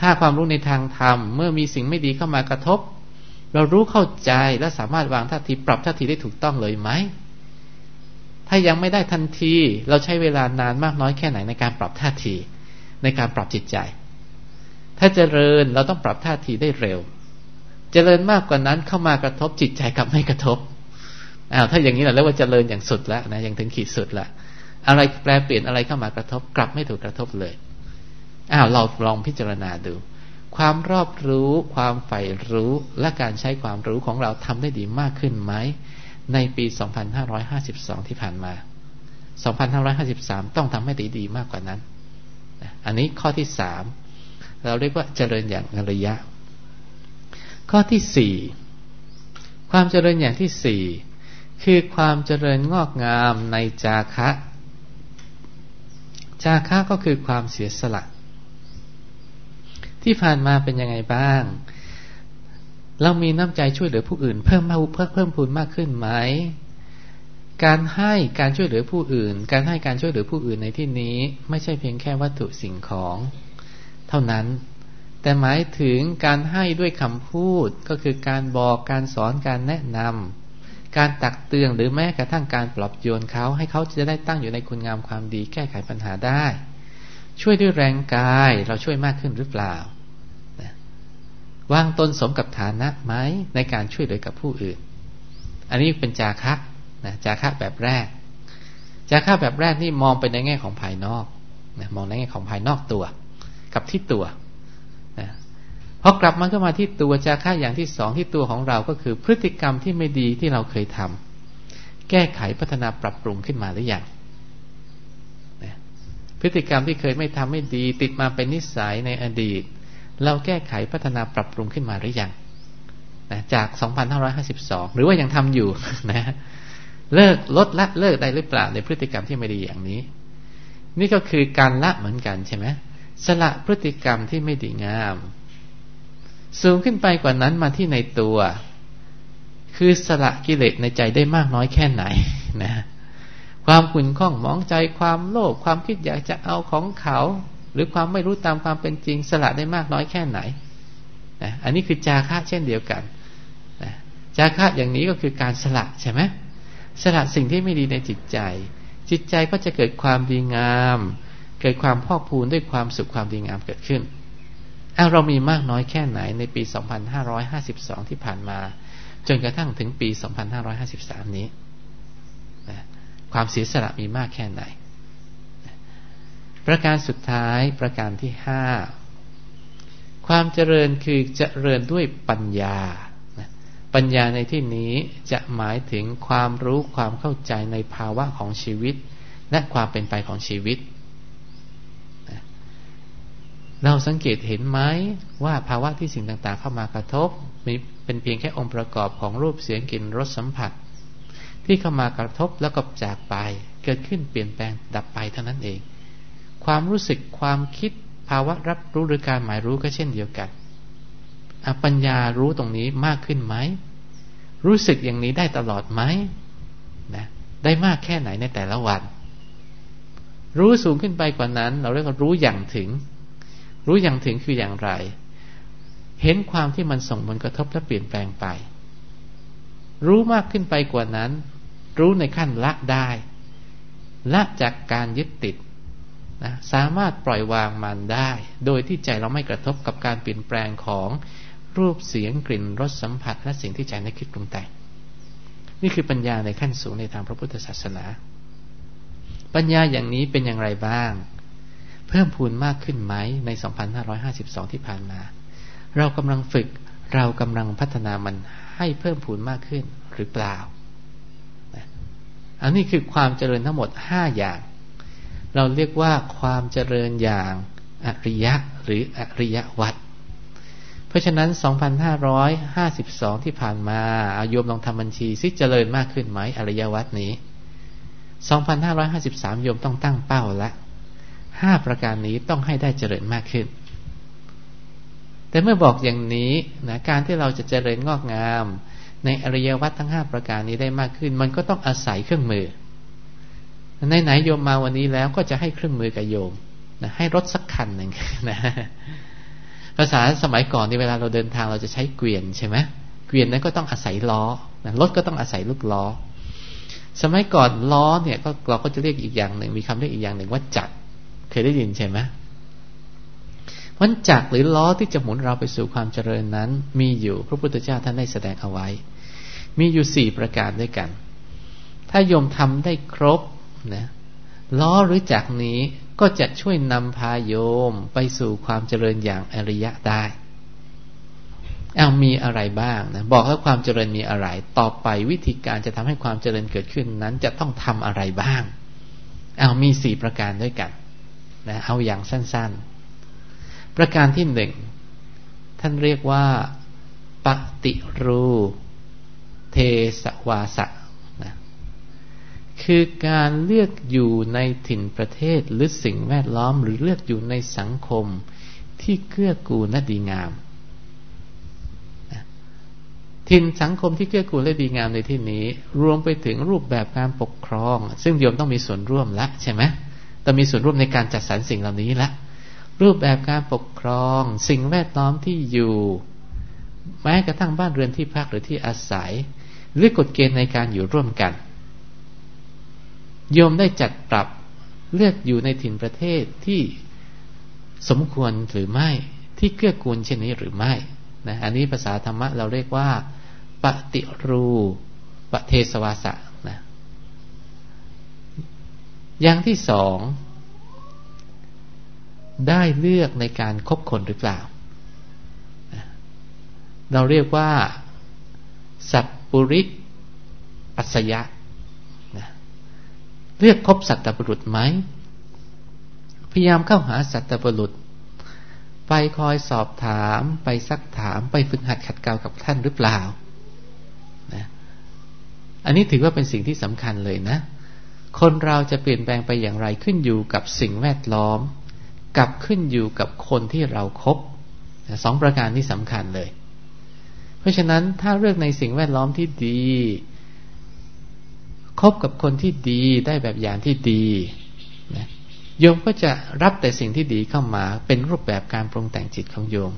ถ้าความรู้ในทางธรรมเมื่อมีสิ่งไม่ดีเข้ามากระทบ เรารู้เข้าใจและสามารถวางท่าทีปรับท่าทีได้ถูกต้องเลยไหม ถ้ายังไม่ได้ทันที เราใช้เวลานานมากน้อยแค่ไหนในการปรับท่าทีในการปรับจิตใจ ถ้าเจริญเราต้องปรับท่าทีได้เร็ว เจริญมากกว่านั้นเข้ามากระทบจิตใจกับไม่กระทบอ้าวถ้าอย่างนี้เราเรียกว่าเจริญอย่างสุดแล้วนะยังถึงขีดสุดละ อะไรแปลเปลี่ยนอะไรเข้ามากระทบ กลับไม่ถูกกระทบเลยอ้าวเราลองพิจารณาดู ความรอบรู้ ความใฝ่รู้และการใช้ความรู้ของเราทำได้ดีมากขึ้นไหม ในปี 2552 ที่ผ่านมา 2553 ต้องทำให้ดีดีมากกว่านั้นอันนี้ข้อที่สามเราเรียกว่าเจริญอย่างระยะ ข้อที่สี่ความเจริญอย่างที่สี่คือความเจริญงอกงามในจาคะ จาคะก็คือความเสียสละ ที่ผ่านมาเป็นยังไงบ้าง เรามีน้ำใจช่วยเหลือผู้อื่น เพิ่มมาเพิ่มเพิ่มพูนมากขึ้นไหมการให้การช่วยเหลือผู้อื่น การให้การช่วยเหลือผู้อื่นในที่นี้ ไม่ใช่เพียงแค่วัตถุสิ่งของ เท่านั้น แต่หมายถึงการให้ด้วยคำพูดก็คือการบอกการสอนการแนะนำ การตักเตือนหรือแม้กระทั่งการปลอบโยนเขาให้เขาจะได้ตั้งอยู่ในคุณงามความดี แก้ไขปัญหาได้ ช่วยด้วยแรงกายเราช่วยมากขึ้นหรือเปล่า วางตนสมกับฐานะไหมในการช่วยเหลือกับผู้อื่น อันนี้เป็นจาคะนะจาคะแบบแรก จาคะแบบแรกนี่มองไปในแง่ของภายนอกนะมองในแง่ของภายนอกตัว กับที่ตัว พอกลับมาเข้ามาที่ตัวจาคะอย่างที่สองที่ตัวของเราก็คือพฤติกรรมที่ไม่ดีที่เราเคยทำแก้ไขพัฒนาปรับปรุงขึ้นมาหรือยังพฤติกรรมที่เคยไม่ทำไม่ดี ติดมาเป็นนิสัยในอดีต เราแก้ไขพัฒนาปรับปรุงขึ้นมาหรือยังนะจาก 2,552 หรือว่ายังทำอยู่นะเลิกลดละเลิกได้หรือเปล่าในพฤติกรรมที่ไม่ดีอย่างนี้ นี่ก็คือการละเหมือนกันใช่ไหมสละพฤติกรรมที่ไม่ดีงาม สูงขึ้นไปกว่านั้นมาที่ในตัว คือสละกิเลสในใจได้มากน้อยแค่ไหนนะความขุ่นข้องมองใจความโลภความคิดอยากจะเอาของเขา หรือความไม่รู้ตามความเป็นจริงสละได้มากน้อยแค่ไหนนะอันนี้คือจาคะเช่นเดียวกันนะจาคะอย่างนี้ก็คือการสละใช่ไหมสละสิ่งที่ไม่ดีในจิตใจ จิตใจก็จะเกิดความดีงาม เกิดความพอกพูนด้วยความสุขความดีงามเกิดขึ้น เรามีมากน้อยแค่ไหนในปี 2552 ที่ผ่านมา จนกระทั่งถึงปี 2553 นี้ ความเสียสละมีมากแค่ไหน ประการสุดท้ายประการที่ห้าความเจริญคือเจริญด้วยปัญญา ปัญญาในที่นี้จะหมายถึงความรู้ความเข้าใจในภาวะของชีวิต และความเป็นไปของชีวิต เราสังเกตเห็นไหมว่าภาวะที่สิ่งต่างๆ เข้ามากระทบมีเป็นเพียงแค่องค์ประกอบของรูปเสียงกลิ่นรสสัมผัส ที่เข้ามากระทบแล้วก็จากไป เกิดขึ้นเปลี่ยนแปลงดับไปเท่านั้นเอง ความรู้สึกความคิดภาวะรับรู้หรือการหมายรู้ก็เช่นเดียวกันปัญญารู้ตรงนี้มากขึ้นไหม รู้สึกอย่างนี้ได้ตลอดไหมนะได้มากแค่ไหนในแต่ละวัน รู้สูงขึ้นไปกว่านั้น เราเรียกว่ารู้อย่างถึง รู้อย่างถึงคืออย่างไร เห็นความที่มันส่งผลกระทบและเปลี่ยนแปลงไป รู้มากขึ้นไปกว่านั้น รู้ในขั้นละได้ ละจากการยึดติดนะสามารถปล่อยวางมันได้ โดยที่ใจเราไม่กระทบกับการเปลี่ยนแปลงของรูปเสียงกลิ่นรสสัมผัส และสิ่งที่ใจนึกคิดปรุงแต่งนี่คือปัญญาในขั้นสูงในทางพระพุทธศาสนา ปัญญาอย่างนี้เป็นอย่างไรบ้าง เพิ่มพูนมากขึ้นไหมใน 2552 ที่ผ่านมา เรากำลังฝึกเรากำลังพัฒนามันให้เพิ่มพูนมากขึ้นหรือเปล่า อันนี้คือความเจริญทั้งหมด 5 อย่าง เราเรียกว่าความเจริญอย่างอริยะหรืออริยวัตเพราะฉะนั้น 2,552 ที่ผ่านมาอาโยมลองทำบัญชีซิเจริญมากขึ้นไหมอริยวัตนี้ 2,553 โยมต้องตั้งเป้าละ ห้าประการนี้ต้องให้ได้เจริญมากขึ้น แต่เมื่อบอกอย่างนี้นะการที่เราจะเจริญงอกงาม ในอริยวัตทั้งห้าประการนี้ได้มากขึ้น มันก็ต้องอาศัยเครื่องมือในไหนโยมมาวันนี้แล้วก็จะให้เครื่องมือกับโยมนะให้รถสักคันหนึ่งนะภาษาสมัยก่อนในเวลาเราเดินทางเราจะใช้เกวียนใช่ไหมเกวียนนั้นก็ต้องอาศัยล้อนะรถก็ต้องอาศัยลูกล้อ สมัยก่อนล้อเนี่ยก็เราก็จะเรียกอีกอย่างหนึ่ง มีคำเรียกอีกอย่างหนึ่งว่าจักร เคยได้ยินใช่ไหมมันจักรหรือล้อที่จะหมุนเราไปสู่ความเจริญนั้น มีอยู่พระพุทธเจ้าท่านได้แสดงเอาไว้ มีอยู่สี่ประการด้วยกัน ถ้าโยมทำได้ครบนะล้อหรือจักนี้ก็จะช่วยนำพาโยมไปสู่ความเจริญอย่างอริยะได้เอามีอะไรบ้างนะบอกแล้วความเจริญมีอะไร ต่อไปวิธีการจะทำให้ความเจริญเกิดขึ้นนั้นจะต้องทำอะไรบ้างเอามีสี่ประการด้วยกัน นะเอาอย่างสั้นๆ ประการที่หนึ่ง ท่านเรียกว่าปฏิรูเทสวาสะคือการเลือกอยู่ในถิ่นประเทศหรือสิ่งแวดล้อมหรือเลือกอยู่ในสังคมที่เกื้อกูลและดีงามถิ่นสังคมที่เกื้อกูลและดีงามในที่นี้ รวมไปถึงรูปแบบการปกครอง ซึ่งโยมต้องมีส่วนร่วมละใช่ไหม ต้องมีส่วนร่วมในการจัดสรรสิ่งเหล่านี้ละ รูปแบบการปกครอง สิ่งแวดล้อมที่อยู่ แม้กระทั่งบ้านเรือนที่พักหรือที่อาศัย หรือกฎเกณฑ์ในการอยู่ร่วมกัน โยมได้จัดปรับเลือกอยู่ในถิ่นประเทศที่สมควรหรือไม่ที่เกื้อกูลเช่นนี้หรือไม่นะอันนี้ภาษาธรรมะเราเรียกว่าปฏิรูปเทสวาสะ อย่างที่สอง ได้เลือกในการคบคนหรือเปล่า เราเรียกว่า สัพปุริปัสยะนะเลือกคบสัตบุรุษไหม พยายามเข้าหาสัตบุรุษ ไปคอยสอบถามไปซักถามไปฝึกหัดขัดเกลากับท่านหรือเปล่านะอันนี้ถือว่าเป็นสิ่งที่สำคัญเลยนะ คนเราจะเปลี่ยนแปลงไปอย่างไรขึ้นอยู่กับสิ่งแวดล้อม กับขึ้นอยู่กับคนที่เราครบสองประการที่สำคัญเลย เพราะฉะนั้นถ้าเลือกในสิ่งแวดล้อมที่ดีคบกับคนที่ดีได้แบบอย่างที่ดีนะโยมก็จะรับแต่สิ่งที่ดีเข้ามาเป็นรูปแบบการปรุงแต่งจิตของโยม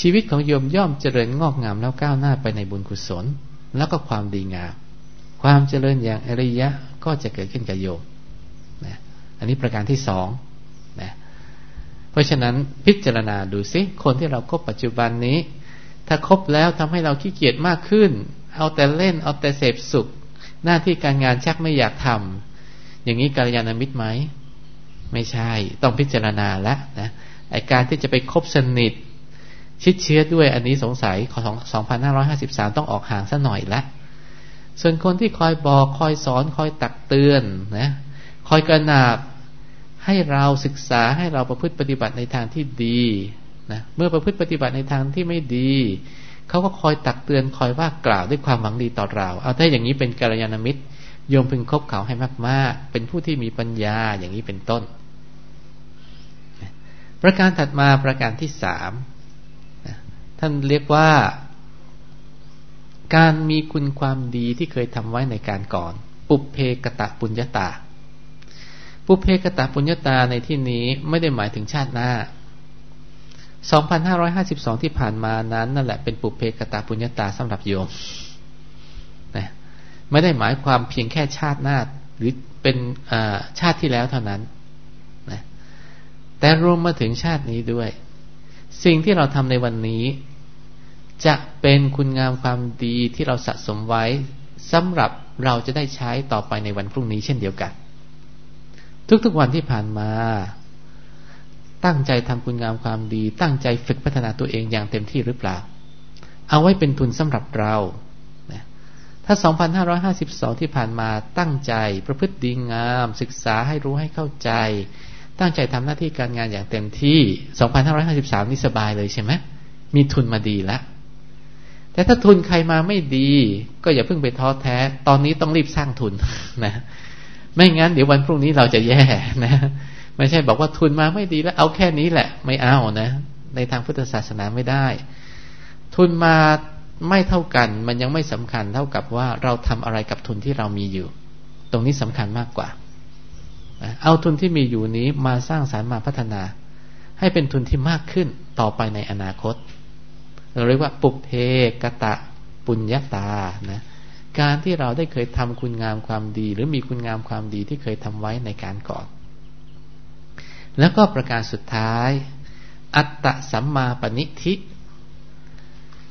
ชีวิตของโยมย่อมเจริญงอกงามแล้วก้าวหน้าไปในบุญกุศล แล้วก็ความดีงาม ความเจริญอย่างอริยะก็จะเกิดขึ้นกับโยมนะอันนี้ประการที่สองนะเพราะฉะนั้นพิจารณาดูซิคนที่เราครบปัจจุบันนี้ ถ้าครบแล้วทำให้เราขี้เกียจมากขึ้น เอาแต่เล่นเอาแต่เสพสุข หน้าที่การงานชักไม่อยากทำอย่างนี้กัลยาณมิตรไหมไม่ใช่ต้องพิจารณาแล้วนะไอการที่จะไปคบสนิท ชิดเชื้อด้วยอันนี้สงสัยของ 2553 ต้องออกห่างซะหน่อยละ ส่วนคนที่คอยบอกคอยสอนคอยตักเตือนนะคอยกระนาบให้เราศึกษาให้เราประพฤติปฏิบัติในทางที่ดีนะเมื่อประพฤติปฏิบัติในทางที่ไม่ดี เขาก็คอยตักเตือนคอยว่ากล่าวด้วยความหวังดีต่อเรา เอาถ้าอย่างนี้เป็นกัลยาณมิตรโยมพึงคบเขาให้มาก ๆ เป็นผู้ที่มีปัญญาอย่างนี้เป็นต้น ประการถัดมาประการที่สามท่านเรียกว่า การมีคุณความดีที่เคยทำไว้ในการก่อน ปุเพกตะปุญญาตา ปุเพกตะปุญญาตาในที่นี้ไม่ได้หมายถึงชาติหน้า 2552 ที่ผ่านมานั้นนั่นแหละเป็นปุเพกตะปุญญาตาสำหรับโยมไม่ได้หมายความเพียงแค่ชาติหน้า หรือเป็นชาติที่แล้วเท่านั้นนะแต่รวมมาถึงชาตินี้ด้วย สิ่งที่เราทำในวันนี้ จะเป็นคุณงามความดีที่เราสะสมไว้สำหรับเราจะได้ใช้ต่อไปในวันพรุ่งนี้เช่นเดียวกัน ทุกๆวันที่ผ่านมา ตั้งใจทำคุณงามความดี ตั้งใจฝึกพัฒนาตัวเองอย่างเต็มที่หรือเปล่า เอาไว้เป็นทุนสำหรับเรา ถ้า 2,552 ที่ผ่านมาตั้งใจประพฤติดีงาม ศึกษาให้รู้ให้เข้าใจ ตั้งใจทำหน้าที่การงานอย่างเต็มที่ 2,553 นี่สบายเลยใช่ไหมมีทุนมาดีแล้ว แต่ถ้าทุนใครมาไม่ดี ก็อย่าเพิ่งไปท้อแท้ ตอนนี้ต้องรีบสร้างทุนนะ ไม่งั้นเดี๋ยววันพรุ่งนี้เราจะแย่นะ ไม่ใช่บอกว่าทุนมาไม่ดีแล้วเอาแค่นี้แหละ ไม่เอานะ ในทางพุทธศาสนาไม่ได้ ทุนมาไม่เท่ากันมันยังไม่สำคัญเท่ากับว่าเราทำอะไรกับทุนที่เรามีอยู่ ตรงนี้สำคัญมากกว่า เอาทุนที่มีอยู่นี้มาสร้างสารรค์มาพัฒนา ให้เป็นทุนที่มากขึ้นต่อไปในอนาคต เราเรียกว่าปุเพกะตะปุญญาตานะการที่เราได้เคยทำคุณงามความดี หรือมีคุณงามความดีที่เคยทำไว้ในการก่อน แล้วก็ประการสุดท้าย อัตตะสัมมาปณิทิ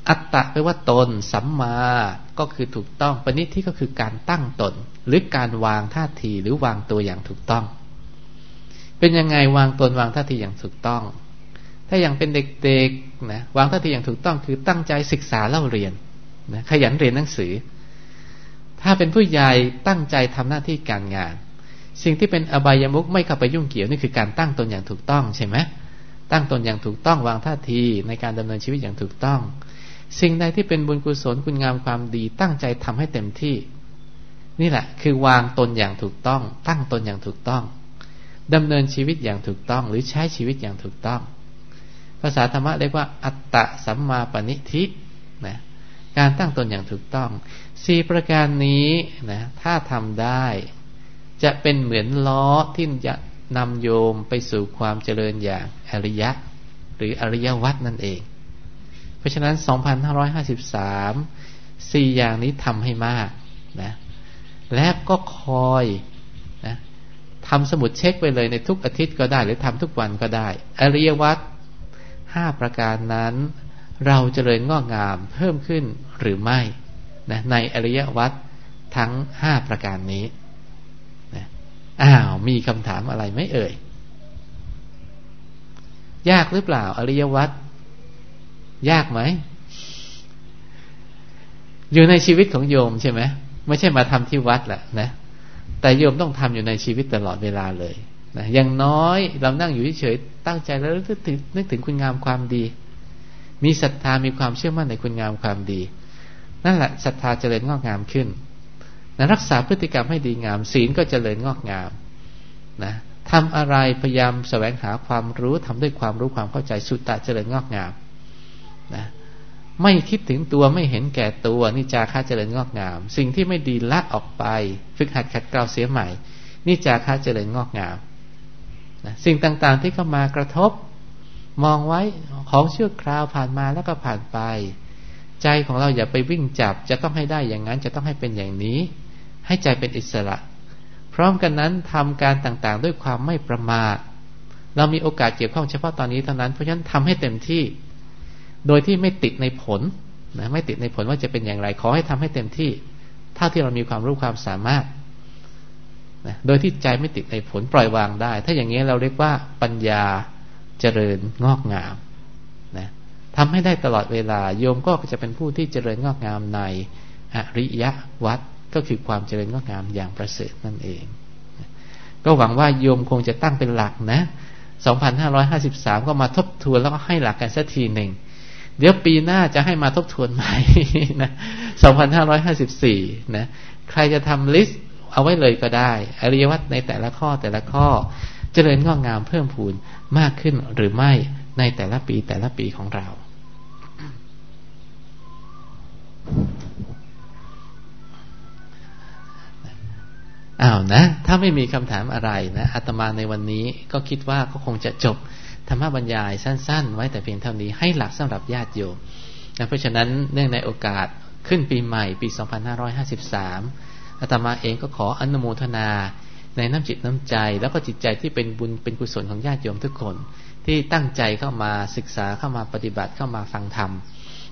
อัตตะแปลว่าตน สัมมาก็คือถูกต้องปณิที่ก็คือการตั้งตน หรือการวางท่าทีหรือวางตัวอย่างถูกต้อง เป็นยังไงวางตนวางท่าทีอย่างถูกต้อง ถ้าอย่างเป็นเด็กๆ นะวางท่าทีอย่างถูกต้องคือตั้งใจศึกษาเล่าเรียนนะขยันเรียนหนังสือ ถ้าเป็นผู้ใหญ่ตั้งใจทำหน้าที่การงาน สิ่งที่เป็นอบายามุกไม่เข้าไปยุ่งเกี่ยวนี่คือการตั้งตนอย่างถูกต้องใช่ไหมตั้งตนอย่างถูกต้องวางท่าทีในการดำเนินชีวิตอย่างถูกต้อง สิ่งใดที่เป็นบุญกุศลคุณงามความดี ตั้งใจทำให้เต็มที่ นี่แหละ คือวางตนอย่างถูกต้อง ตั้งตนอย่างถูกต้องดำเนินชีวิตอย่างถูกต้อง หรือใช้ชีวิตอย่างถูกต้อง ภาษาธรรมะเรียกว่า อัตตะสัมมาปณิทินะการตั้งตนอย่างถูกต้องสี่ประการนี้นะถ้าทำได้ จะเป็นเหมือนล้อที่จะนำโยมไปสู่ความเจริญอย่างอริยะ หรืออริยวัตนั่นเอง เพราะฉะนั้น 2553สี่อย่างนี้ทำให้มากนะและก็คอยนะทำสมุดเช็คไปเลยในทุกอาทิตย์ก็ได้ หรือทำทุกวันก็ได้ อริยวัต ห้าประการนั้น เราจเจริญงอกงามเพิ่มขึ้นหรือไม่นะในอริยวัตรทั้งห้าประการนี้นะอ้าว มีคำถามอะไรไม่เอ่ย ยากหรือเปล่า อริยวัตรยากไหม อยู่ในชีวิตของโยมใช่ไหมไม่ใช่มาทำที่วัดแหละนะ แต่โยมต้องทำอยู่ในชีวิตตลอดเวลาเลย นะอย่างน้อยเรานั่งอยู่เฉยๆตั้งใจแล้วนึกถึงนึกถึงคุณงามความดี มีศรัทธามีความเชื่อมั่นในคุณงามความดี นั่นแหละศรัทธาเจริญงอกงามขึ้นนะรักษาพฤติกรรมให้ดีงาม ศีลก็เจริญงอกงามนะทำอะไรพยายามแสวงหาความรู้ทำด้วยความรู้ความเข้าใจสุตตะเจริญงอกงามนะไม่คิดถึงตัวไม่เห็นแก่ตัวนิจาค่าเจริญงอกงาม สิ่งที่ไม่ดีละออกไป ฝึกหัดขัดเกลาเสียใหม่นิจาค่าเจริญงอกงาม นะสิ่งต่างๆที่เข้ามากระทบ มองไว้ของชั่วคราวผ่านมาแล้วก็ผ่านไป ใจของเราอย่าไปวิ่งจับ จะต้องให้ได้อย่างนั้นจะต้องให้เป็นอย่างนี้ ให้ใจเป็นอิสระ พร้อมกันนั้นทำการต่างๆ ด้วยความไม่ประมาทเรามีโอกาสเกี่ยวข้องเฉพาะตอนนี้เท่านั้นเพราะฉะนั้นทำให้เต็มที่ โดยที่ไม่ติดในผลนะไม่ติดในผลว่าจะเป็นอย่างไร ขอให้ทำให้เต็มที่เท่าที่เรามีความรู้ความสามารถ นะโดยที่ใจไม่ติดในผลปล่อยวางได้ ถ้าอย่างนี้เราเรียกว่าปัญญาเจริญงอกงามนะทำให้ได้ตลอดเวลาโยมก็จะเป็นผู้ที่เจริญงอกงามในอริยวัดก็คือความเจริญงอกงามอย่างประเสริฐนั่นเอง ก็หวังว่าโยมคงจะตั้งเป็นหลักนะ 2553 ก็มาทบทวนแล้วก็ให้หลักกันสักทีหนึ่ง เดี๋ยวปีหน้าจะให้มาทบทวนใหม่นะ 2554 นะ ใครจะทำลิสต์ เอาไว้เลยก็ได้ อริยวัตในแต่ละข้อแต่ละข้อจเจริญงอกงามเพิ่มพูนมากขึ้นหรือไม่ในแต่ละปีแต่ละปีของเรา อ้าวนะ ถ้าไม่มีคำถามอะไรนะอาตมาในวันนี้ก็คิดว่าก็คงจะจบธรรมบรรยายสั้น ๆ ไว้แต่เพียงเท่านี้ให้หลักสำหรับญาติโยมนะเพราะฉะนั้นเนื่องในโอกาสขึ้นปีใหม่ปี 2553 อาตมาเองก็ขออนุโมทนา ในน้ำจิตน้ำใจ แล้วก็จิตใจที่เป็นบุญเป็นกุศลของญาติโยมทุกคน ที่ตั้งใจเข้ามาศึกษาเข้ามาปฏิบัติเข้ามาฟังธรรม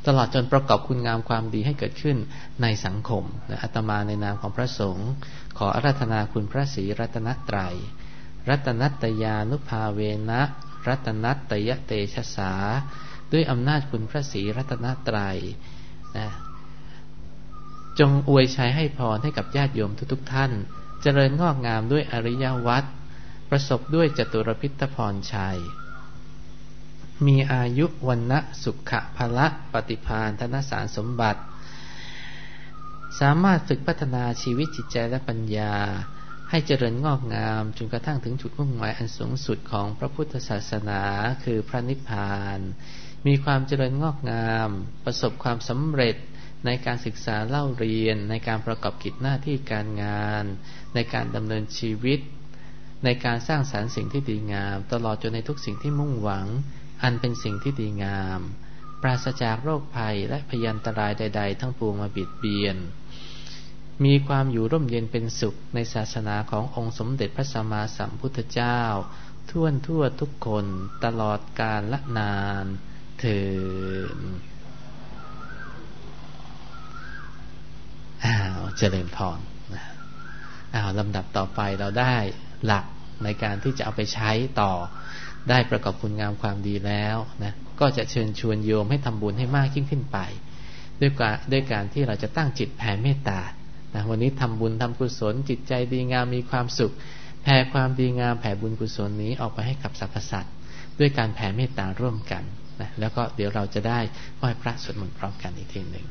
ตลอดจนประกอบคุณงามความดีให้เกิดขึ้นในสังคมอาตมาในนามของพระสงฆ์ขออาราธนาคุณพระศรีรัตนตรัย รัตนัตยานุภาเวนะ รัตนัตยเตชะสา ด้วยอำนาจคุณพระศรีรัตนตรัยนะ จงอวยชัยให้พรให้กับญาติโยมทุกๆท่าน เจริญงอกงามด้วยอริยวัตรประสบด้วยจตุรพิทพรชัย มีอายุวันนะสุขะภละปฏิพานธนสารสมบัติ สามารถฝึกพัฒนาชีวิตจิตใจและปัญญา ให้เจริญงอกงามจนกระทั่งถึงจุดมุ่งหมายอันสูงสุดของพระพุทธศาสนาคือพระนิพพาน มีความเจริญงอกงาม ประสบความสำเร็จ ในการศึกษาเล่าเรียน ในการประกอบกิจหน้าที่การงาน ในการดำเนินชีวิต ในการสร้างสารรค์สิ่งที่ดีงาม ตลอดจนในทุกสิ่งที่มุ่งหวัง อันเป็นสิ่งที่ดีงาม ปราศจากโรคภัยและพยันตรายใด ๆ ทั้งปวงมาบิดเบียน มีความอยู่ร่มเย็นเป็นสุขในศาสนาขององค์สมเด็จพระสัมมาสัมพุทธเจ้า ทั่วทั่วทุกคนตลอดกาลละนานเถิด อ้าวเจริญพรอ้าวลำดับต่อไปเราได้หลักในการที่จะเอาไปใช้ต่อได้ประกอบคุณงามความดีแล้วนะก็จะเชิญชวนโยมให้ทำบุญให้มากยิ่งขึ้นไป ด้วยการด้วยการที่เราจะตั้งจิตแผ่เมตตานะวันนี้ทำบุญทำกุศล จิตใจดีงามมีความสุข แผ่ความดีงามแผ่บุญกุศลนี้ออกไปให้กับสรรพสัตว์ด้วยการแผ่เมตตาร่วมกันนะแล้วก็เดี๋ยวเราจะได้ไหว้พระสวดมนต์พร้อมกันอีกทีหนึ่ง